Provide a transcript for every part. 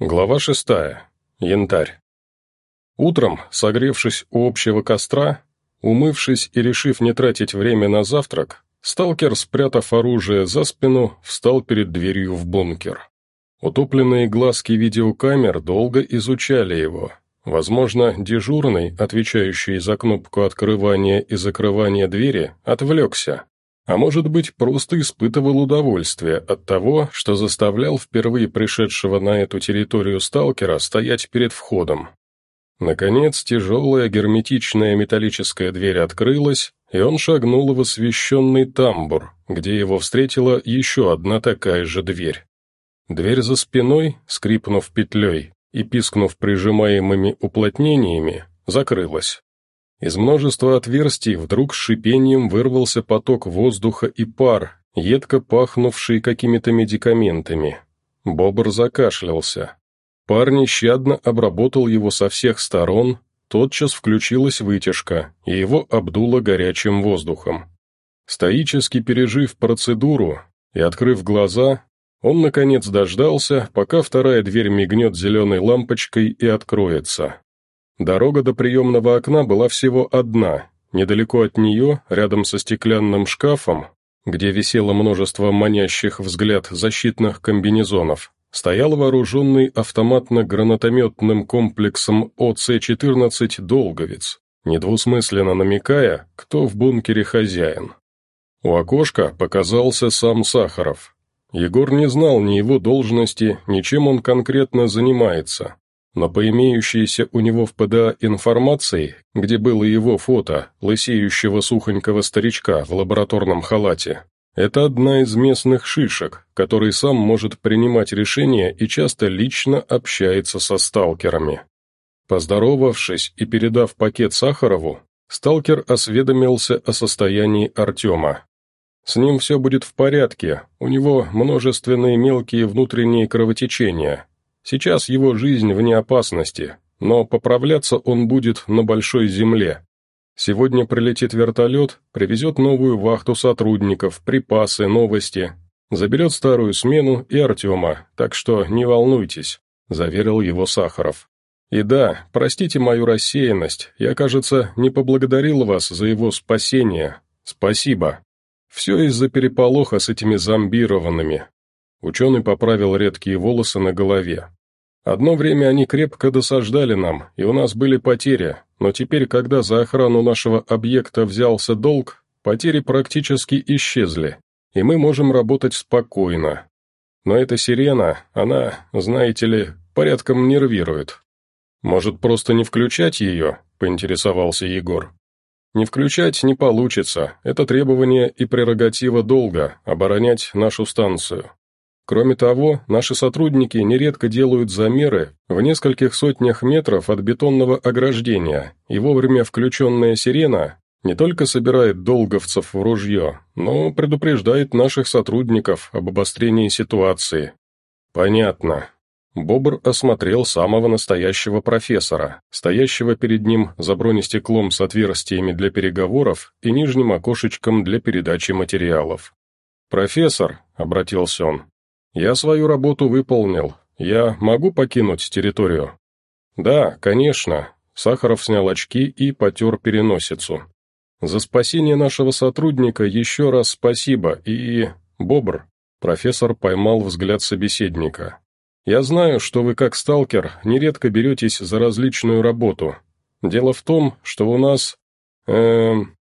Глава шестая. Янтарь. Утром, согревшись у общего костра, умывшись и решив не тратить время на завтрак, сталкер, спрятав оружие за спину, встал перед дверью в бункер. Утопленные глазки видеокамер долго изучали его. Возможно, дежурный, отвечающий за кнопку открывания и закрывания двери, отвлекся, а может быть, просто испытывал удовольствие от того, что заставлял впервые пришедшего на эту территорию сталкера стоять перед входом. Наконец, тяжелая герметичная металлическая дверь открылась, и он шагнул в освещенный тамбур, где его встретила еще одна такая же дверь. Дверь за спиной, скрипнув петлей и пискнув прижимаемыми уплотнениями, закрылась. Из множества отверстий вдруг с шипением вырвался поток воздуха и пар, едко пахнувший какими-то медикаментами. Бобр закашлялся. Пар нещадно обработал его со всех сторон, тотчас включилась вытяжка, и его обдуло горячим воздухом. Стоически пережив процедуру и открыв глаза, он, наконец, дождался, пока вторая дверь мигнет зеленой лампочкой и откроется. Дорога до приемного окна была всего одна. Недалеко от нее, рядом со стеклянным шкафом, где висело множество манящих взгляд защитных комбинезонов, стоял вооруженный автоматно-гранатометным комплексом ОЦ-14 «Долговец», недвусмысленно намекая, кто в бункере хозяин. У окошка показался сам Сахаров. Егор не знал ни его должности, ни чем он конкретно занимается, но по имеющейся у него в ПДА информации, где было его фото, лысеющего сухонького старичка в лабораторном халате, это одна из местных шишек, который сам может принимать решения и часто лично общается со сталкерами. Поздоровавшись и передав пакет Сахарову, сталкер осведомился о состоянии Артема. С ним все будет в порядке, у него множественные мелкие внутренние кровотечения, Сейчас его жизнь вне опасности, но поправляться он будет на большой земле. Сегодня прилетит вертолет, привезет новую вахту сотрудников, припасы, новости, заберет старую смену и Артема, так что не волнуйтесь», – заверил его Сахаров. «И да, простите мою рассеянность, я, кажется, не поблагодарил вас за его спасение. Спасибо. Все из-за переполоха с этими зомбированными». Ученый поправил редкие волосы на голове. Одно время они крепко досаждали нам, и у нас были потери, но теперь, когда за охрану нашего объекта взялся долг, потери практически исчезли, и мы можем работать спокойно. Но эта сирена, она, знаете ли, порядком нервирует. Может, просто не включать ее?» – поинтересовался Егор. «Не включать не получится, это требование и прерогатива долга – оборонять нашу станцию. Кроме того, наши сотрудники нередко делают замеры в нескольких сотнях метров от бетонного ограждения, и вовремя включенная сирена не только собирает долговцев в ружье, но предупреждает наших сотрудников об обострении ситуации. Понятно. Бобр осмотрел самого настоящего профессора, стоящего перед ним за бронестеклом с отверстиями для переговоров и нижним окошечком для передачи материалов. «Профессор», — обратился он, «Я свою работу выполнил. Я могу покинуть территорию?» «Да, конечно». Сахаров снял очки и потер переносицу. «За спасение нашего сотрудника еще раз спасибо и... Бобр». Профессор поймал взгляд собеседника. «Я знаю, что вы, как сталкер, нередко беретесь за различную работу. Дело в том, что у нас... Э,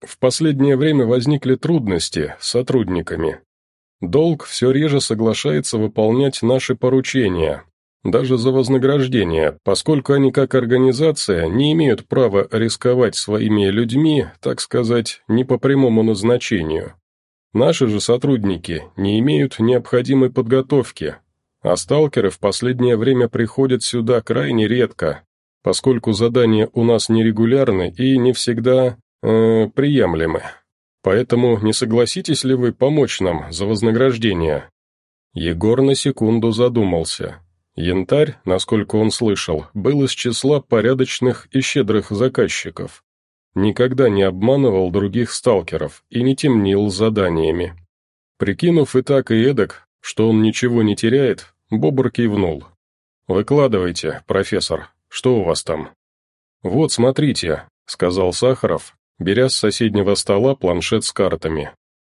в последнее время возникли трудности с сотрудниками. Долг все реже соглашается выполнять наши поручения, даже за вознаграждение, поскольку они как организация не имеют права рисковать своими людьми, так сказать, не по прямому назначению. Наши же сотрудники не имеют необходимой подготовки, а сталкеры в последнее время приходят сюда крайне редко, поскольку задания у нас нерегулярны и не всегда э, приемлемы. Поэтому не согласитесь ли вы помочь нам за вознаграждение?» Егор на секунду задумался. Янтарь, насколько он слышал, был из числа порядочных и щедрых заказчиков. Никогда не обманывал других сталкеров и не темнил заданиями. Прикинув и так, и эдак, что он ничего не теряет, Бобр кивнул. «Выкладывайте, профессор, что у вас там?» «Вот, смотрите», — сказал Сахаров, беря с соседнего стола планшет с картами.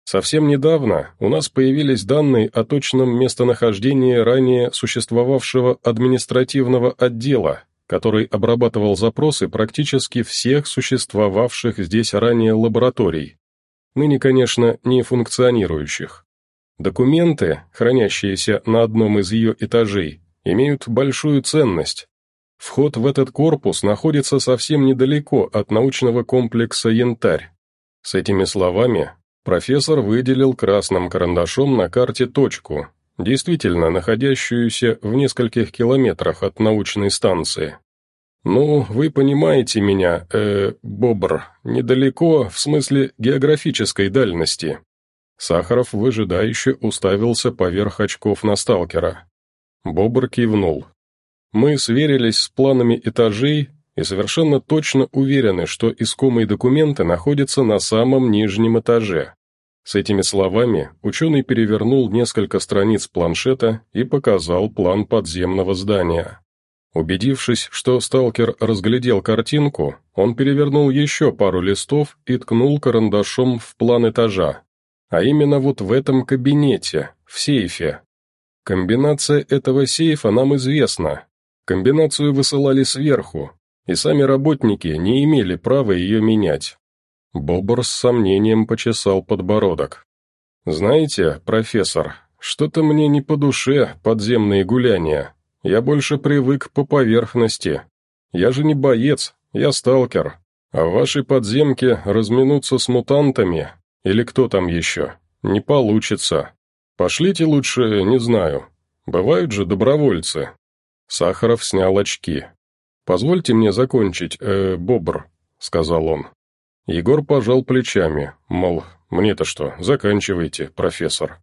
«Совсем недавно у нас появились данные о точном местонахождении ранее существовавшего административного отдела, который обрабатывал запросы практически всех существовавших здесь ранее лабораторий. Ныне, конечно, не функционирующих. Документы, хранящиеся на одном из ее этажей, имеют большую ценность. Вход в этот корпус находится совсем недалеко от научного комплекса «Янтарь». С этими словами профессор выделил красным карандашом на карте точку, действительно находящуюся в нескольких километрах от научной станции. «Ну, вы понимаете меня, э, Бобр, недалеко, в смысле географической дальности». Сахаров выжидающе уставился поверх очков на сталкера. Бобр кивнул. «Мы сверились с планами этажей и совершенно точно уверены, что искомые документы находятся на самом нижнем этаже. С этими словами ученый перевернул несколько страниц планшета и показал план подземного здания. Убедившись, что сталкер разглядел картинку, он перевернул еще пару листов и ткнул карандашом в план этажа. А именно вот в этом кабинете, в сейфе. Комбинация этого сейфа нам известна. Комбинацию высылали сверху, и сами работники не имели права ее менять. Бобр с сомнением почесал подбородок. «Знаете, профессор, что-то мне не по душе подземные гуляния. Я больше привык по поверхности. Я же не боец, я сталкер. А в вашей подземке разминуться с мутантами, или кто там еще, не получится. Пошлите лучше, не знаю. Бывают же добровольцы». Сахаров снял очки. «Позвольте мне закончить, э, бобр», — сказал он. Егор пожал плечами, мол, мне-то что, заканчивайте, профессор.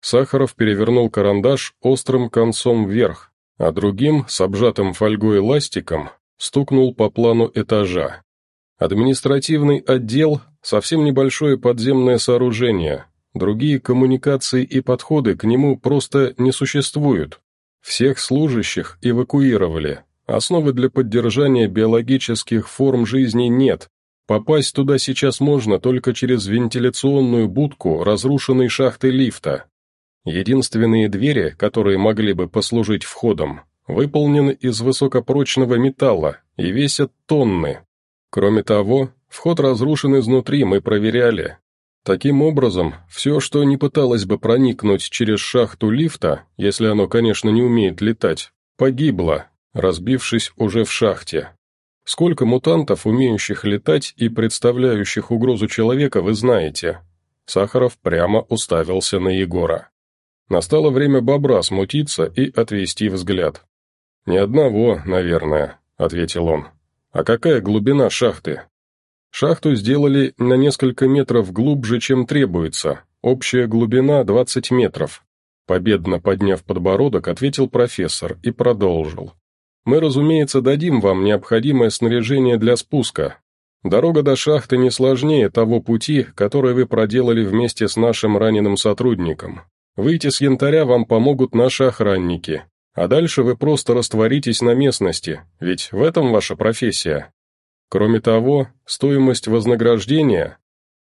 Сахаров перевернул карандаш острым концом вверх, а другим, с обжатым фольгой ластиком, стукнул по плану этажа. Административный отдел – совсем небольшое подземное сооружение, другие коммуникации и подходы к нему просто не существуют. Всех служащих эвакуировали, основы для поддержания биологических форм жизни нет, Попасть туда сейчас можно только через вентиляционную будку разрушенной шахты лифта. Единственные двери, которые могли бы послужить входом, выполнены из высокопрочного металла и весят тонны. Кроме того, вход разрушен изнутри, мы проверяли. Таким образом, все, что не пыталось бы проникнуть через шахту лифта, если оно, конечно, не умеет летать, погибло, разбившись уже в шахте. Сколько мутантов, умеющих летать и представляющих угрозу человека, вы знаете?» Сахаров прямо уставился на Егора. Настало время бобра смутиться и отвести взгляд. «Ни одного, наверное», — ответил он. «А какая глубина шахты?» «Шахту сделали на несколько метров глубже, чем требуется. Общая глубина 20 метров». Победно подняв подбородок, ответил профессор и продолжил. Мы, разумеется, дадим вам необходимое снаряжение для спуска. Дорога до шахты не сложнее того пути, который вы проделали вместе с нашим раненым сотрудником. Выйти с янтаря вам помогут наши охранники, а дальше вы просто растворитесь на местности, ведь в этом ваша профессия. Кроме того, стоимость вознаграждения...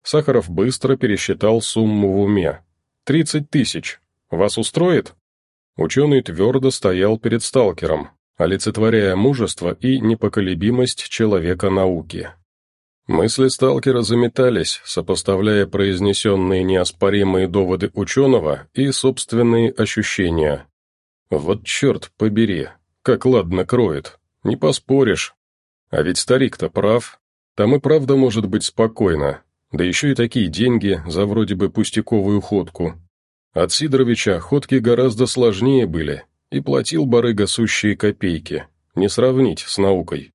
Сахаров быстро пересчитал сумму в уме. «Тридцать тысяч. Вас устроит?» Ученый твердо стоял перед сталкером, олицетворяя мужество и непоколебимость человека науки. Мысли сталкера заметались, сопоставляя произнесенные неоспоримые доводы ученого и собственные ощущения. Вот черт побери, как ладно кроет, не поспоришь. А ведь старик-то прав, там и правда может быть спокойно, да еще и такие деньги за вроде бы пустяковую ходку. От Сидоровича ходки гораздо сложнее были, и платил барыга сущие копейки, не сравнить с наукой.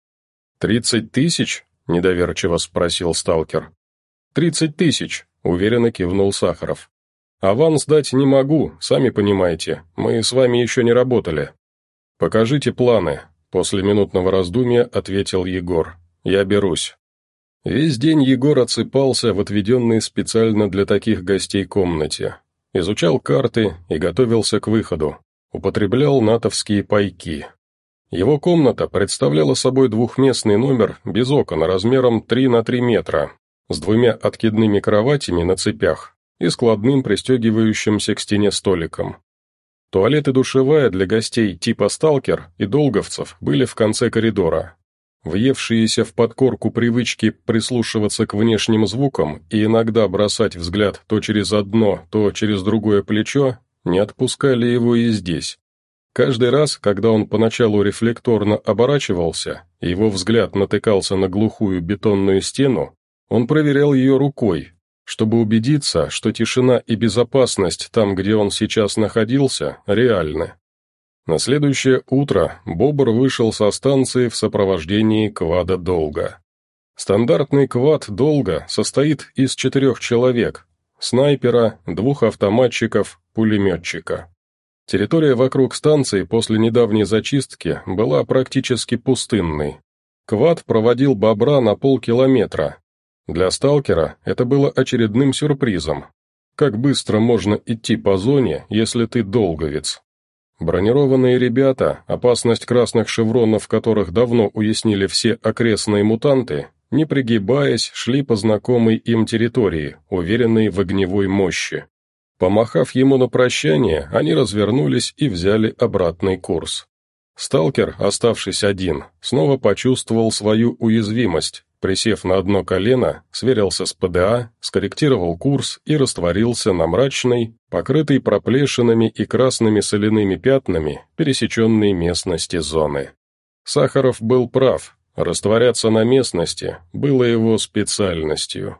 «Тридцать тысяч?» – недоверчиво спросил сталкер. «Тридцать тысяч», – уверенно кивнул Сахаров. «Аванс дать не могу, сами понимаете, мы с вами еще не работали». «Покажите планы», – после минутного раздумья ответил Егор. «Я берусь». Весь день Егор отсыпался в отведенной специально для таких гостей комнате, изучал карты и готовился к выходу употреблял натовские пайки. Его комната представляла собой двухместный номер без окон размером 3 на 3 метра, с двумя откидными кроватями на цепях и складным пристегивающимся к стене столиком. Туалет и душевая для гостей типа «Сталкер» и «Долговцев» были в конце коридора. Въевшиеся в подкорку привычки прислушиваться к внешним звукам и иногда бросать взгляд то через одно, то через другое плечо, не отпускали его и здесь. Каждый раз, когда он поначалу рефлекторно оборачивался, его взгляд натыкался на глухую бетонную стену, он проверял ее рукой, чтобы убедиться, что тишина и безопасность там, где он сейчас находился, реальны. На следующее утро Бобр вышел со станции в сопровождении квада Долга. Стандартный квад Долга состоит из четырех человек, снайпера, двух автоматчиков, пулеметчика. Территория вокруг станции после недавней зачистки была практически пустынной. Квад проводил бобра на полкилометра. Для сталкера это было очередным сюрпризом. Как быстро можно идти по зоне, если ты долговец? Бронированные ребята, опасность красных шевронов которых давно уяснили все окрестные мутанты, не пригибаясь, шли по знакомой им территории, уверенной в огневой мощи. Помахав ему на прощание, они развернулись и взяли обратный курс. Сталкер, оставшись один, снова почувствовал свою уязвимость, присев на одно колено, сверился с ПДА, скорректировал курс и растворился на мрачной, покрытой проплешинами и красными соляными пятнами, пересеченной местности зоны. Сахаров был прав, растворяться на местности было его специальностью.